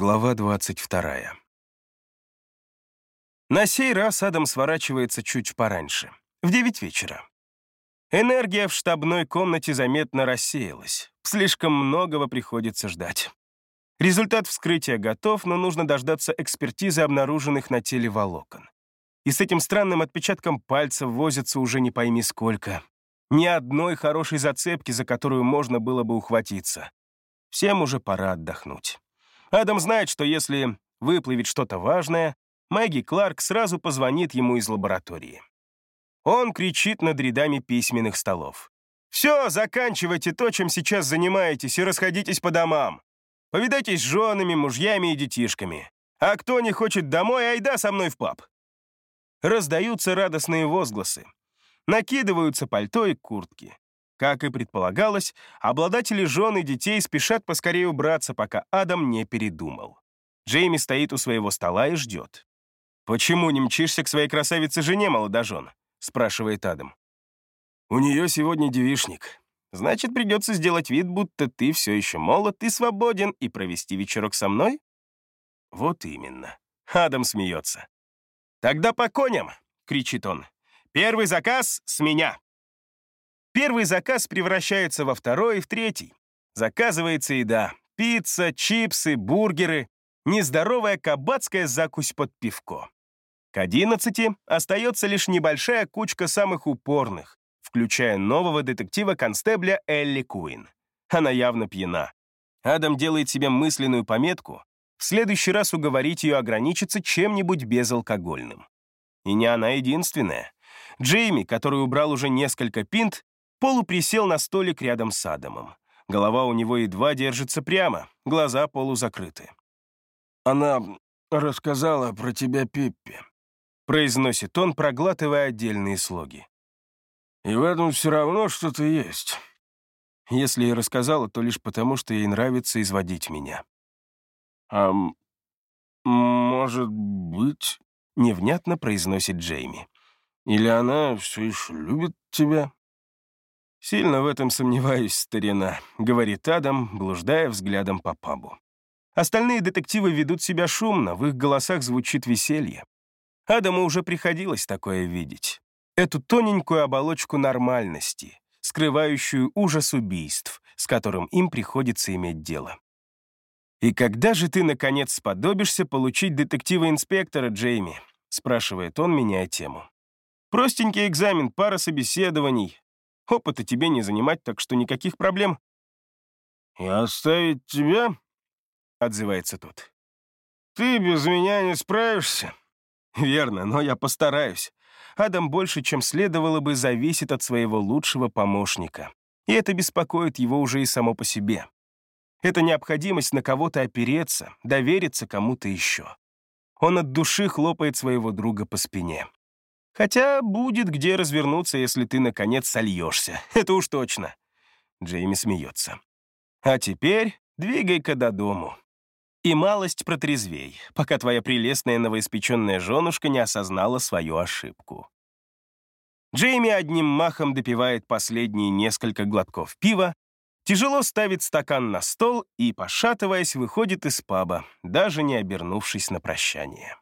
Глава 22. На сей раз Адам сворачивается чуть пораньше, в 9 вечера. Энергия в штабной комнате заметно рассеялась. Слишком многого приходится ждать. Результат вскрытия готов, но нужно дождаться экспертизы обнаруженных на теле волокон. И с этим странным отпечатком пальцев возятся уже не пойми сколько. Ни одной хорошей зацепки, за которую можно было бы ухватиться. Всем уже пора отдохнуть. Адам знает, что если выплывет что-то важное, Мэгги Кларк сразу позвонит ему из лаборатории. Он кричит над рядами письменных столов. «Все, заканчивайте то, чем сейчас занимаетесь, и расходитесь по домам. Повидайтесь с женами, мужьями и детишками. А кто не хочет домой, айда со мной в паб». Раздаются радостные возгласы. Накидываются пальто и куртки. Как и предполагалось, обладатели жен и детей спешат поскорее убраться, пока Адам не передумал. Джейми стоит у своего стола и ждет. «Почему не мчишься к своей красавице-жене, молодожен?» — спрашивает Адам. «У нее сегодня девишник. Значит, придется сделать вид, будто ты все еще молод и свободен, и провести вечерок со мной?» «Вот именно». Адам смеется. «Тогда по коням!» — кричит он. «Первый заказ с меня!» Первый заказ превращается во второй и в третий. Заказывается еда. Пицца, чипсы, бургеры. Нездоровая кабацкая закусь под пивко. К одиннадцати остается лишь небольшая кучка самых упорных, включая нового детектива-констебля Элли Куин. Она явно пьяна. Адам делает себе мысленную пометку в следующий раз уговорить ее ограничиться чем-нибудь безалкогольным. И не она единственная. Джейми, который убрал уже несколько пинт, Полу присел на столик рядом с Адамом. Голова у него едва держится прямо, глаза полузакрыты. «Она рассказала про тебя Пиппи», — произносит он, проглатывая отдельные слоги. «И в этом все равно что-то есть». Если и рассказала, то лишь потому, что ей нравится изводить меня. «А может быть...» — невнятно произносит Джейми. «Или она все еще любит тебя?» «Сильно в этом сомневаюсь, старина», — говорит Адам, блуждая взглядом по пабу. Остальные детективы ведут себя шумно, в их голосах звучит веселье. Адаму уже приходилось такое видеть. Эту тоненькую оболочку нормальности, скрывающую ужас убийств, с которым им приходится иметь дело. «И когда же ты, наконец, сподобишься получить детектива-инспектора, Джейми?» — спрашивает он, меняя тему. «Простенький экзамен, пара собеседований, Опыта тебе не занимать, так что никаких проблем». «И оставить тебя?» — отзывается тот. «Ты без меня не справишься?» «Верно, но я постараюсь. Адам больше, чем следовало бы, зависит от своего лучшего помощника. И это беспокоит его уже и само по себе. Это необходимость на кого-то опереться, довериться кому-то еще. Он от души хлопает своего друга по спине. Хотя будет где развернуться, если ты, наконец, сольешься. Это уж точно. Джейми смеется. А теперь двигай-ка до дому. И малость протрезвей, пока твоя прелестная новоиспеченная женушка не осознала свою ошибку. Джейми одним махом допивает последние несколько глотков пива, тяжело ставит стакан на стол и, пошатываясь, выходит из паба, даже не обернувшись на прощание.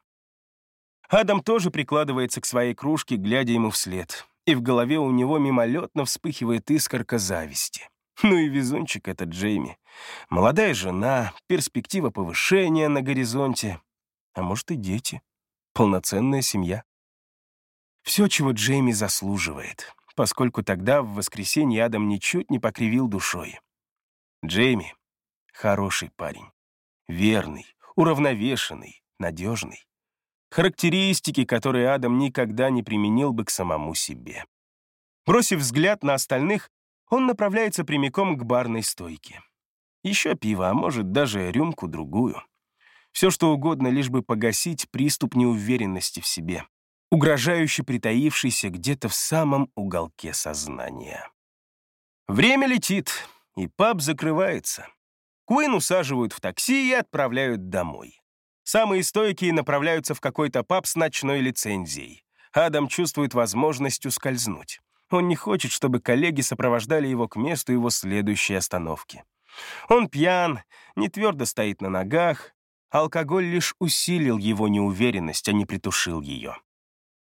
Адам тоже прикладывается к своей кружке, глядя ему вслед, и в голове у него мимолетно вспыхивает искорка зависти. Ну и везунчик этот Джейми. Молодая жена, перспектива повышения на горизонте. А может и дети. Полноценная семья. Все, чего Джейми заслуживает, поскольку тогда в воскресенье Адам ничуть не покривил душой. Джейми — хороший парень. Верный, уравновешенный, надежный. Характеристики, которые Адам никогда не применил бы к самому себе. Бросив взгляд на остальных, он направляется прямиком к барной стойке. Еще пиво, а может, даже рюмку-другую. Все что угодно, лишь бы погасить приступ неуверенности в себе, угрожающе притаившийся где-то в самом уголке сознания. Время летит, и паб закрывается. Куин усаживают в такси и отправляют домой. Самые стойкие направляются в какой-то паб с ночной лицензией. Адам чувствует возможность ускользнуть. Он не хочет, чтобы коллеги сопровождали его к месту его следующей остановки. Он пьян, не твердо стоит на ногах, алкоголь лишь усилил его неуверенность, а не притушил ее.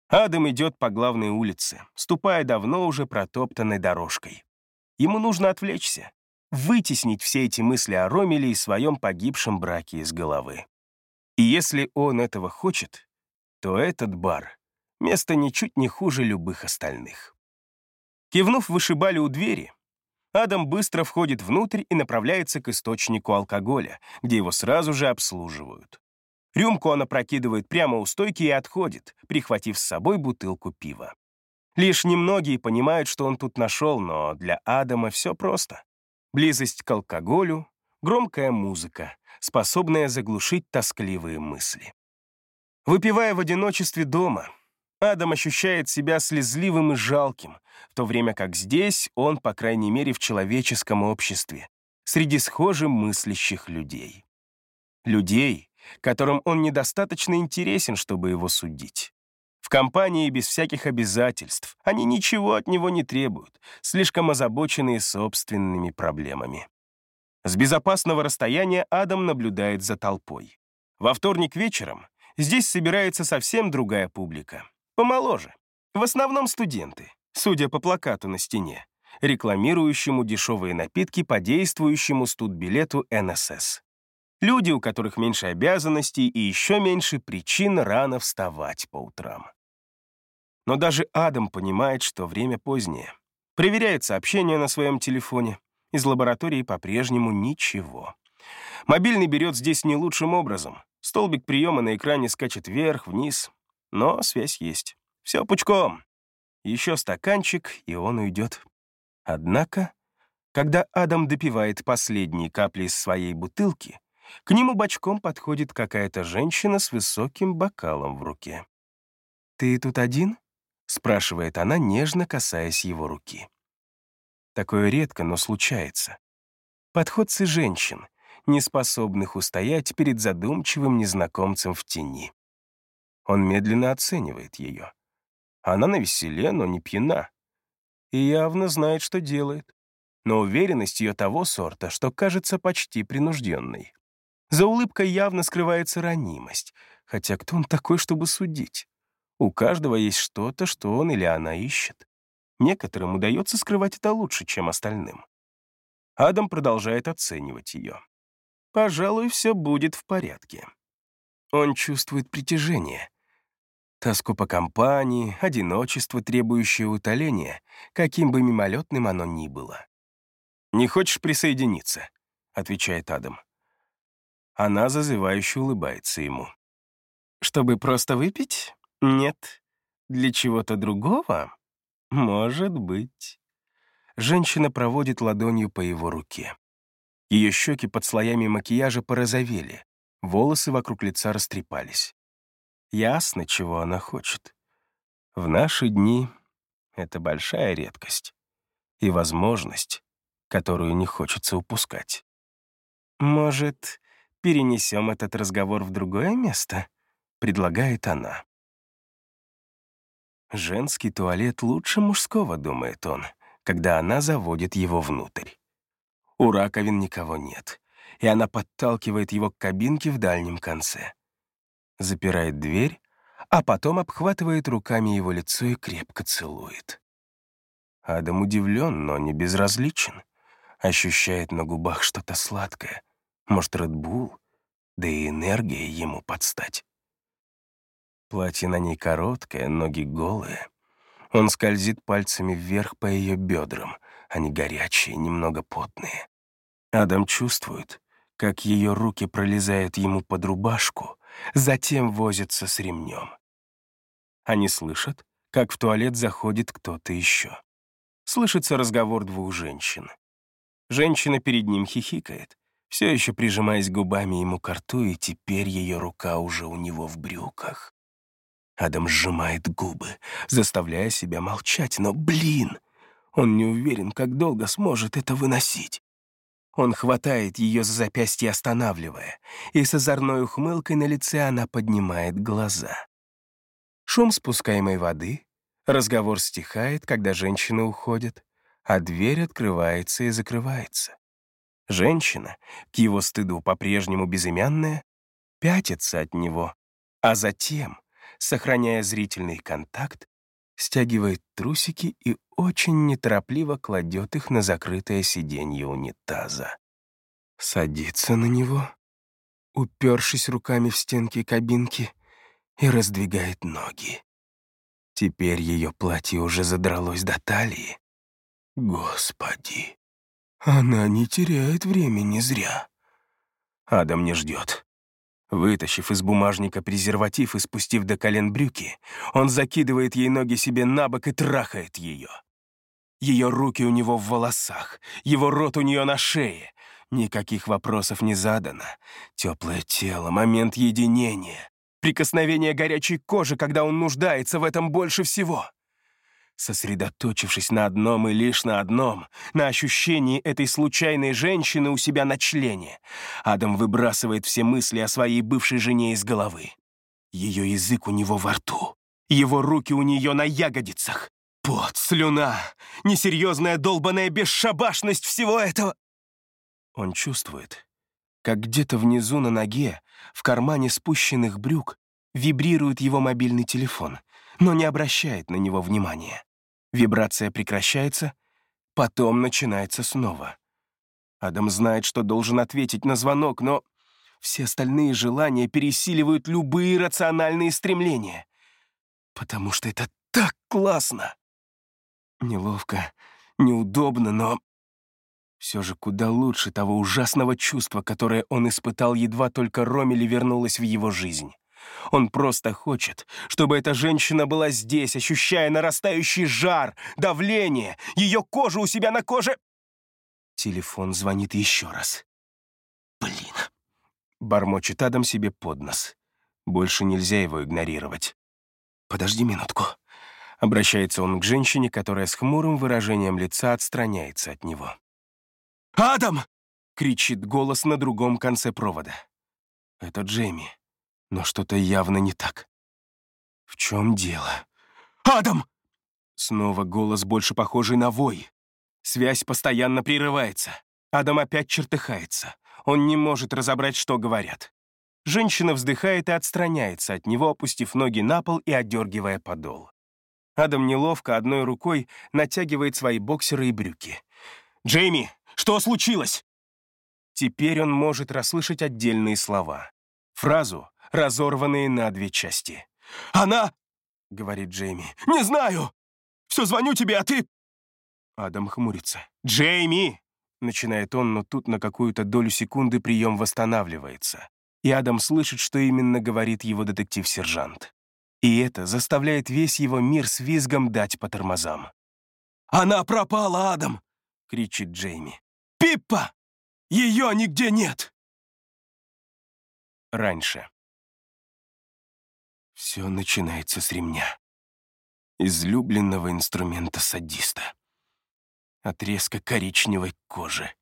Адам идет по главной улице, ступая давно уже протоптанной дорожкой. Ему нужно отвлечься, вытеснить все эти мысли о Ромеле и своем погибшем браке из головы. И если он этого хочет, то этот бар — место ничуть не хуже любых остальных. Кивнув вышибали у двери, Адам быстро входит внутрь и направляется к источнику алкоголя, где его сразу же обслуживают. Рюмку он опрокидывает прямо у стойки и отходит, прихватив с собой бутылку пива. Лишь немногие понимают, что он тут нашел, но для Адама все просто. Близость к алкоголю, громкая музыка, способная заглушить тоскливые мысли. Выпивая в одиночестве дома, Адам ощущает себя слезливым и жалким, в то время как здесь он, по крайней мере, в человеческом обществе, среди схожих мыслящих людей. Людей, которым он недостаточно интересен, чтобы его судить. В компании без всяких обязательств они ничего от него не требуют, слишком озабоченные собственными проблемами. С безопасного расстояния Адам наблюдает за толпой. Во вторник вечером здесь собирается совсем другая публика. Помоложе. В основном студенты, судя по плакату на стене, рекламирующему дешевые напитки по действующему студбилету НСС. Люди, у которых меньше обязанностей и еще меньше причин рано вставать по утрам. Но даже Адам понимает, что время позднее. Проверяет сообщения на своем телефоне. Из лаборатории по-прежнему ничего. Мобильный берет здесь не лучшим образом. Столбик приема на экране скачет вверх, вниз. Но связь есть. Все пучком. Еще стаканчик, и он уйдет. Однако, когда Адам допивает последние капли из своей бутылки, к нему бочком подходит какая-то женщина с высоким бокалом в руке. «Ты тут один?» — спрашивает она, нежно касаясь его руки. Такое редко, но случается. Подходцы женщин, не способных устоять перед задумчивым незнакомцем в тени. Он медленно оценивает ее. Она на веселе, но не пьяна. И явно знает, что делает. Но уверенность ее того сорта, что кажется почти принужденной. За улыбкой явно скрывается ранимость, хотя кто он такой, чтобы судить? У каждого есть что-то, что он или она ищет. Некоторым удается скрывать это лучше, чем остальным. Адам продолжает оценивать ее. Пожалуй, все будет в порядке. Он чувствует притяжение. Тоску по компании, одиночество, требующее утоления, каким бы мимолетным оно ни было. «Не хочешь присоединиться?» — отвечает Адам. Она зазывающе улыбается ему. «Чтобы просто выпить? Нет. Для чего-то другого? Может быть». Женщина проводит ладонью по его руке. Ее щеки под слоями макияжа порозовели, волосы вокруг лица растрепались. Ясно, чего она хочет. В наши дни это большая редкость и возможность, которую не хочется упускать. «Может, перенесем этот разговор в другое место?» — предлагает она. Женский туалет лучше мужского, думает он, когда она заводит его внутрь. У раковин никого нет и она подталкивает его к кабинке в дальнем конце. Запирает дверь, а потом обхватывает руками его лицо и крепко целует. Адам удивлен, но не безразличен. Ощущает на губах что-то сладкое. Может, Редбул, да и энергия ему подстать. Платье на ней короткое, ноги голые. Он скользит пальцами вверх по ее бедрам, они горячие, немного потные. Адам чувствует, как ее руки пролезают ему под рубашку, затем возятся с ремнем. Они слышат, как в туалет заходит кто-то еще. Слышится разговор двух женщин. Женщина перед ним хихикает, все еще прижимаясь губами ему к рту, и теперь ее рука уже у него в брюках. Адам сжимает губы, заставляя себя молчать, но, блин, он не уверен, как долго сможет это выносить. Он хватает ее за запястье, останавливая, и с озорной ухмылкой на лице она поднимает глаза. Шум спускаемой воды, разговор стихает, когда женщина уходит, а дверь открывается и закрывается. Женщина, к его стыду по-прежнему безымянная, пятится от него, а затем, сохраняя зрительный контакт, стягивает трусики и очень неторопливо кладет их на закрытое сиденье унитаза. Садится на него, упершись руками в стенки кабинки, и раздвигает ноги. Теперь ее платье уже задралось до талии. Господи, она не теряет времени зря. Адам не ждет. Вытащив из бумажника презерватив и спустив до колен брюки, он закидывает ей ноги себе на бок и трахает ее. Ее руки у него в волосах, его рот у нее на шее. Никаких вопросов не задано. Теплое тело, момент единения. Прикосновение горячей кожи, когда он нуждается в этом больше всего. Сосредоточившись на одном и лишь на одном, на ощущении этой случайной женщины у себя на члене, Адам выбрасывает все мысли о своей бывшей жене из головы. Ее язык у него во рту, его руки у нее на ягодицах. Пот, слюна, несерьезная долбаная бесшабашность всего этого. Он чувствует, как где-то внизу на ноге, в кармане спущенных брюк, вибрирует его мобильный телефон — но не обращает на него внимания. Вибрация прекращается, потом начинается снова. Адам знает, что должен ответить на звонок, но все остальные желания пересиливают любые рациональные стремления. Потому что это так классно! Неловко, неудобно, но все же куда лучше того ужасного чувства, которое он испытал, едва только Ромели вернулась в его жизнь. Он просто хочет, чтобы эта женщина была здесь, ощущая нарастающий жар, давление, ее кожу у себя на коже. Телефон звонит еще раз. Блин. Бормочет Адам себе под нос. Больше нельзя его игнорировать. «Подожди минутку». Обращается он к женщине, которая с хмурым выражением лица отстраняется от него. «Адам!» — кричит голос на другом конце провода. Это Джейми но что-то явно не так. В чем дело? «Адам!» Снова голос, больше похожий на вой. Связь постоянно прерывается. Адам опять чертыхается. Он не может разобрать, что говорят. Женщина вздыхает и отстраняется от него, опустив ноги на пол и отдергивая подол. Адам неловко одной рукой натягивает свои боксеры и брюки. «Джейми, что случилось?» Теперь он может расслышать отдельные слова. Фразу, разорванные на две части. «Она...» — говорит Джейми. «Не знаю! Все звоню тебе, а ты...» Адам хмурится. «Джейми!» — начинает он, но тут на какую-то долю секунды прием восстанавливается. И Адам слышит, что именно говорит его детектив-сержант. И это заставляет весь его мир с визгом дать по тормозам. «Она пропала, Адам!» — кричит Джейми. «Пиппа! Ее нигде нет!» Раньше. Все начинается с ремня. Излюбленного инструмента садиста. Отрезка коричневой кожи.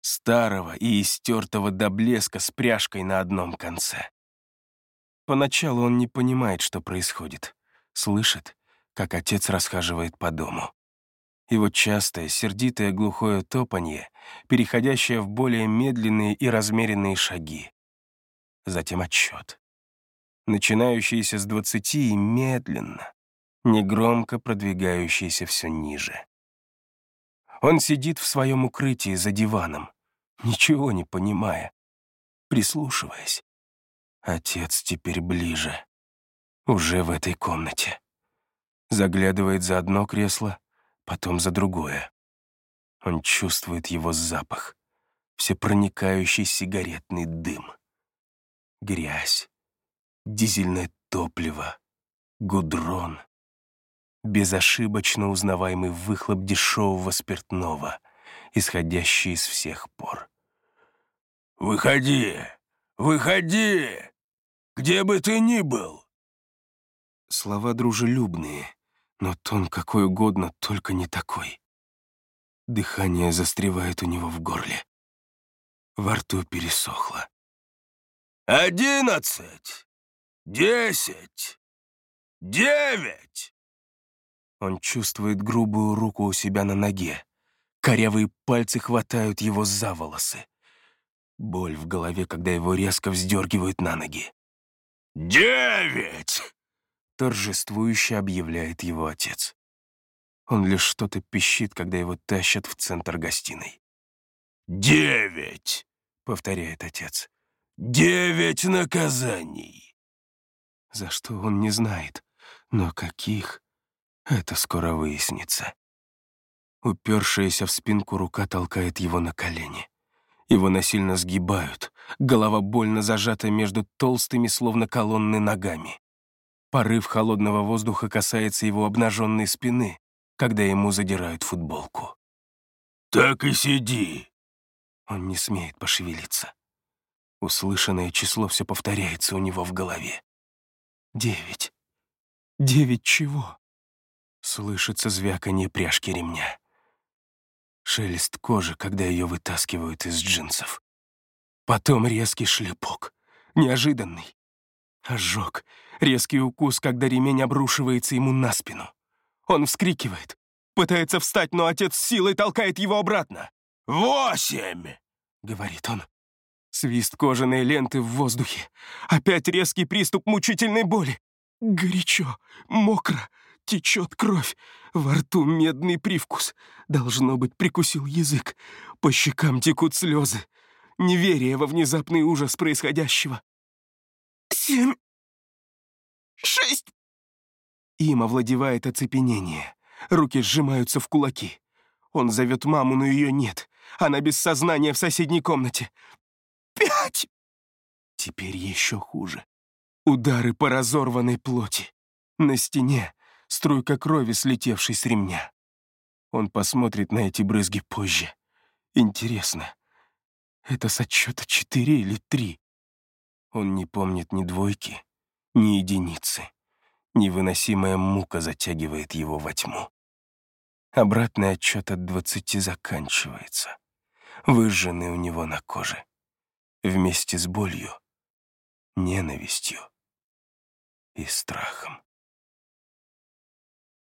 Старого и истертого до блеска с пряжкой на одном конце. Поначалу он не понимает, что происходит. Слышит, как отец расхаживает по дому. Его частое, сердитое глухое топанье, переходящее в более медленные и размеренные шаги. Затем отчет начинающиеся с двадцати и медленно, негромко продвигающиеся все ниже. Он сидит в своем укрытии за диваном, ничего не понимая, прислушиваясь. Отец теперь ближе, уже в этой комнате. Заглядывает за одно кресло, потом за другое. Он чувствует его запах, всепроникающий сигаретный дым. Грязь, дизельное топливо, гудрон, безошибочно узнаваемый выхлоп дешевого спиртного, исходящий из всех пор. «Выходи! Выходи! Где бы ты ни был!» Слова дружелюбные, но тон какой угодно, только не такой. Дыхание застревает у него в горле. Во рту пересохло. «Одиннадцать! Десять! Девять!» Он чувствует грубую руку у себя на ноге. Корявые пальцы хватают его за волосы. Боль в голове, когда его резко вздергивают на ноги. «Девять!» — торжествующе объявляет его отец. Он лишь что-то пищит, когда его тащат в центр гостиной. «Девять!» — повторяет отец. «Девять наказаний!» За что он не знает, но каких, это скоро выяснится. Упершаяся в спинку рука толкает его на колени. Его насильно сгибают, голова больно зажата между толстыми, словно колонны, ногами. Порыв холодного воздуха касается его обнаженной спины, когда ему задирают футболку. «Так и сиди!» Он не смеет пошевелиться. Услышанное число все повторяется у него в голове. Девять. Девять чего? Слышится звяканье пряжки ремня. Шелест кожи, когда ее вытаскивают из джинсов. Потом резкий шлепок. Неожиданный. Ожог. Резкий укус, когда ремень обрушивается ему на спину. Он вскрикивает. Пытается встать, но отец силой толкает его обратно. «Восемь!» — говорит он. Свист кожаной ленты в воздухе. Опять резкий приступ мучительной боли. Горячо, мокро, течет кровь. Во рту медный привкус. Должно быть, прикусил язык. По щекам текут слезы. Неверие во внезапный ужас происходящего. «Семь! Шесть!» Им овладевает оцепенение. Руки сжимаются в кулаки. Он зовет маму, но ее нет. Она без сознания в соседней комнате. «Пять!» Теперь еще хуже. Удары по разорванной плоти. На стене струйка крови, слетевшей с ремня. Он посмотрит на эти брызги позже. Интересно, это с отчета четыре или три? Он не помнит ни двойки, ни единицы. Невыносимая мука затягивает его во тьму. Обратный отчет от двадцати заканчивается, выжженный у него на коже. Вместе с болью, ненавистью и страхом.